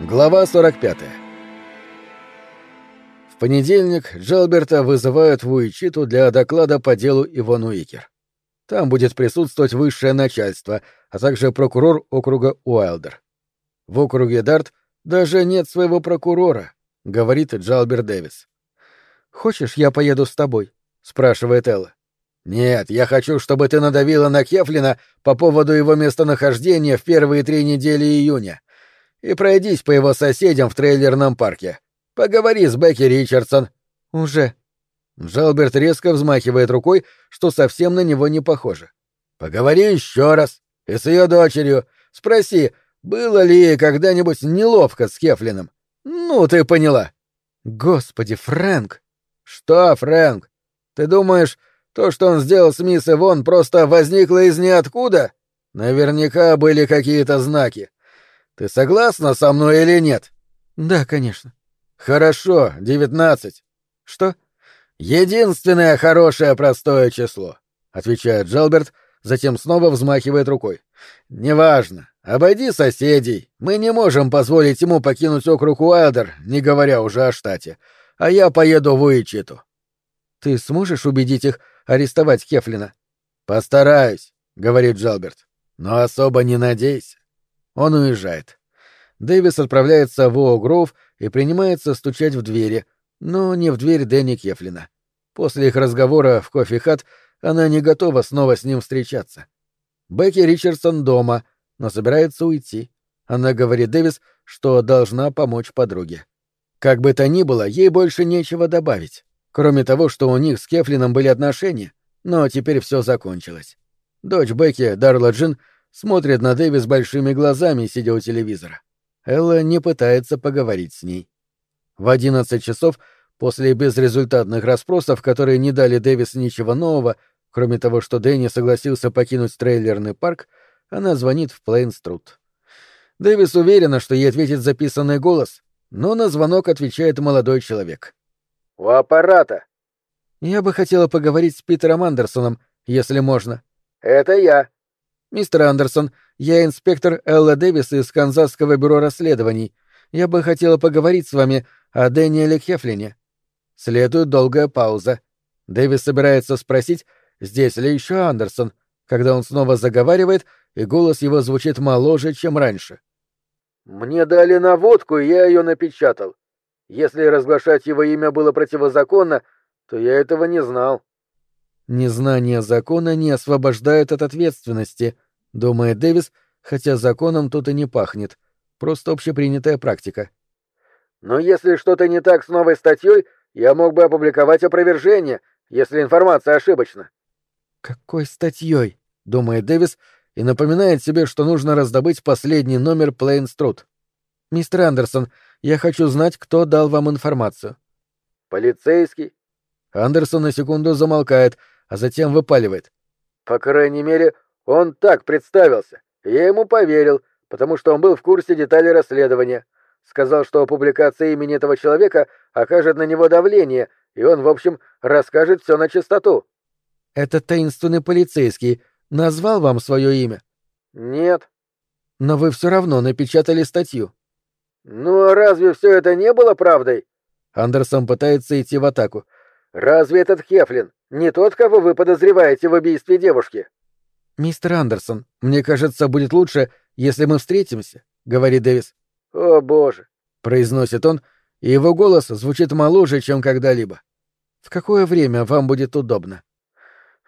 Глава 45. В понедельник Джалберта вызывают в Уичиту для доклада по делу Ивон Уикер. Там будет присутствовать высшее начальство, а также прокурор округа Уайлдер. В округе Дарт даже нет своего прокурора, говорит Джалберт Дэвис. «Хочешь, я поеду с тобой?» — спрашивает Элла. «Нет, я хочу, чтобы ты надавила на Кефлина по поводу его местонахождения в первые три недели июня и пройдись по его соседям в трейлерном парке. Поговори с Бекки Ричардсон». «Уже». Джалберт резко взмахивает рукой, что совсем на него не похоже. «Поговори еще раз. И с ее дочерью. Спроси, было ли ей когда-нибудь неловко с Кефлином. Ну, ты поняла». «Господи, Фрэнк!» «Что, Фрэнк? Ты думаешь, то, что он сделал с мисс Ивон, просто возникло из ниоткуда? Наверняка были какие-то знаки. Ты согласна со мной или нет? Да, конечно. Хорошо, девятнадцать. Что? Единственное хорошее простое число, отвечает Джалберт, затем снова взмахивает рукой. Неважно. Обойди соседей. Мы не можем позволить ему покинуть округ Уайлдер, не говоря уже о штате. А я поеду в Уичиту. Ты сможешь убедить их арестовать Кефлина? Постараюсь, говорит Джалберт. Но особо не надейся. Он уезжает. Дэвис отправляется в О'Гроув и принимается стучать в двери, но не в дверь Дэнни Кефлина. После их разговора в кофе-хат она не готова снова с ним встречаться. Бекки Ричардсон дома, но собирается уйти. Она говорит Дэвис, что должна помочь подруге. Как бы то ни было, ей больше нечего добавить, кроме того, что у них с Кефлином были отношения, но теперь все закончилось. Дочь Бекки, Дарла Джин, смотрит на Дэвис большими глазами, сидя у телевизора. Элла не пытается поговорить с ней. В одиннадцать часов, после безрезультатных расспросов, которые не дали Дэвис ничего нового, кроме того, что Дэнни согласился покинуть трейлерный парк, она звонит в Плейнструт. Дэвис уверена, что ей ответит записанный голос, но на звонок отвечает молодой человек. «У аппарата». «Я бы хотела поговорить с Питером Андерсоном, если можно». «Это я», «Мистер Андерсон, я инспектор Элла Дэвис из Канзасского бюро расследований. Я бы хотела поговорить с вами о Дэниеле Хефлине». Следует долгая пауза. Дэвис собирается спросить, здесь ли еще Андерсон, когда он снова заговаривает, и голос его звучит моложе, чем раньше. «Мне дали наводку, и я ее напечатал. Если разглашать его имя было противозаконно, то я этого не знал». Незнание закона не освобождает от ответственности, думает Дэвис, хотя законом тут и не пахнет. Просто общепринятая практика. Но если что-то не так с новой статьей, я мог бы опубликовать опровержение, если информация ошибочна. Какой статьей? думает Дэвис и напоминает себе, что нужно раздобыть последний номер Плейнструт. Мистер Андерсон, я хочу знать, кто дал вам информацию. Полицейский. Андерсон на секунду замолкает, а затем выпаливает. По крайней мере, он так представился. Я ему поверил, потому что он был в курсе деталей расследования. Сказал, что публикация имени этого человека окажет на него давление, и он, в общем, расскажет все на чистоту. Этот таинственный полицейский назвал вам свое имя? Нет. Но вы все равно напечатали статью. Ну а разве все это не было правдой? Андерсон пытается идти в атаку. Разве этот Хефлин не тот, кого вы подозреваете в убийстве девушки. Мистер Андерсон, мне кажется, будет лучше, если мы встретимся, говорит Дэвис. О, боже, произносит он, и его голос звучит моложе, чем когда-либо. В какое время вам будет удобно?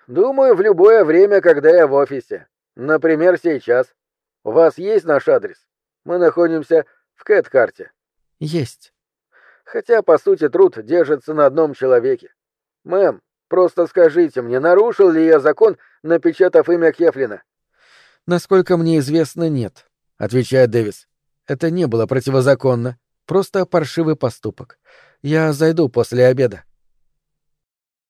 Думаю, в любое время, когда я в офисе. Например, сейчас. У вас есть наш адрес? Мы находимся в Кэткарте. Есть. Хотя, по сути, труд держится на одном человеке. Мэм, Просто скажите мне, нарушил ли я закон, напечатав имя Кефлина? Насколько мне известно, нет, отвечает Дэвис. Это не было противозаконно, просто паршивый поступок. Я зайду после обеда.